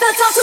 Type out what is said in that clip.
的招